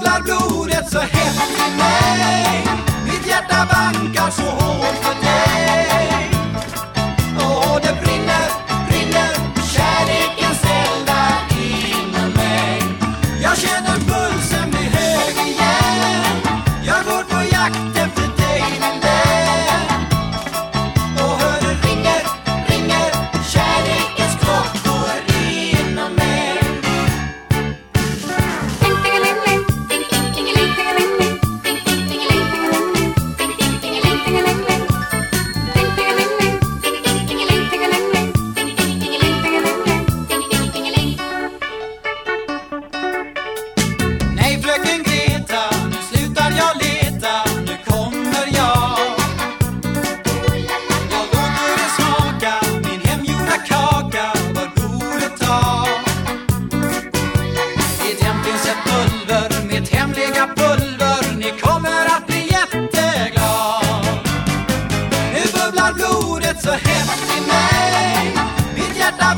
bubblar blodet så hett i mig. Mitt hjärta bankar så hårt bubblar blodet så hett i mig. Mitt hjärta